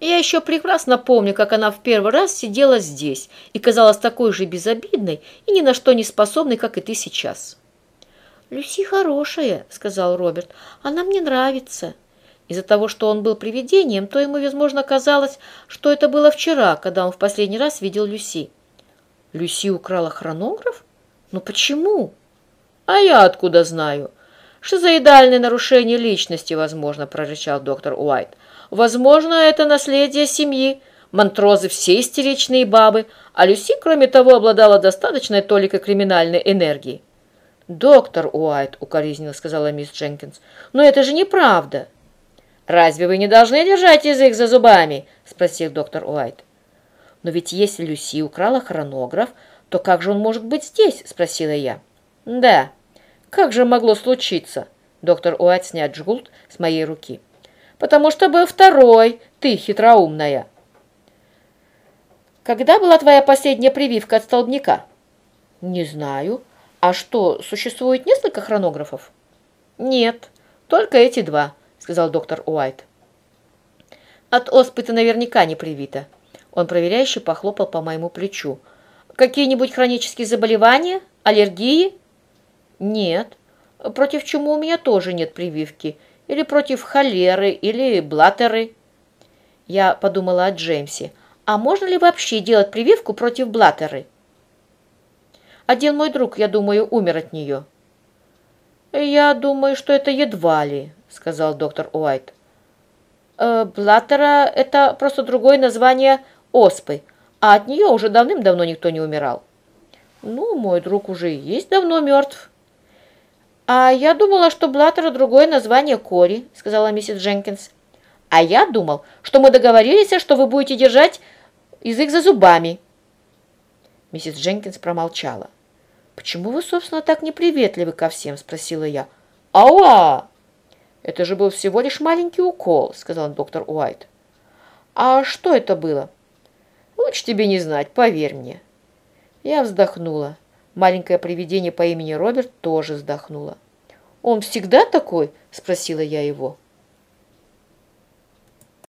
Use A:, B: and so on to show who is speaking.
A: Я еще прекрасно помню, как она в первый раз сидела здесь и казалась такой же безобидной и ни на что не способной, как и ты сейчас. «Люси хорошая», — сказал Роберт. «Она мне нравится». Из-за того, что он был привидением, то ему, возможно, казалось, что это было вчера, когда он в последний раз видел Люси. Люси украла хронограф? Но почему? А я откуда знаю? Шизоидальное нарушение личности, возможно, прорычал доктор Уайт. Возможно, это наследие семьи. Монтрозы все истеричные бабы, а Люси, кроме того, обладала достаточной толикой криминальной энергии. «Доктор Уайт», — укоризненно сказала мисс Дженкинс, — «но это же неправда». «Разве вы не должны держать язык за зубами?» — спросил доктор Уайт. «Но ведь если Люси украла хронограф, то как же он может быть здесь?» — спросила я. «Да, как же могло случиться?» Доктор Уайт снять жгут с моей руки. «Потому что был второй, ты хитроумная». «Когда была твоя последняя прививка от столбняка?» «Не знаю. А что, существует несколько хронографов?» «Нет, только эти два» сказал доктор Уайт. От оспы ты наверняка не привита. Он проверяюще похлопал по моему плечу. Какие-нибудь хронические заболевания? Аллергии? Нет. Против чумы у меня тоже нет прививки. Или против холеры, или блаттеры. Я подумала о Джеймсе. А можно ли вообще делать прививку против блаттеры? Один мой друг, я думаю, умер от нее. Я думаю, что это едва ли. — сказал доктор Уайт. «Э, «Блаттера — это просто другое название оспы, а от нее уже давным-давно никто не умирал». «Ну, мой друг уже и есть давно мертв». «А я думала, что Блаттера другое название кори», — сказала миссис Дженкинс. «А я думал, что мы договорились, что вы будете держать язык за зубами». Миссис Дженкинс промолчала. «Почему вы, собственно, так неприветливы ко всем?» — спросила я. «Ауа!» «Это же был всего лишь маленький укол», — сказал доктор Уайт. «А что это было?» «Лучше тебе не знать, поверь мне». Я вздохнула. Маленькое привидение по имени Роберт тоже вздохнула. «Он всегда такой?» — спросила я его.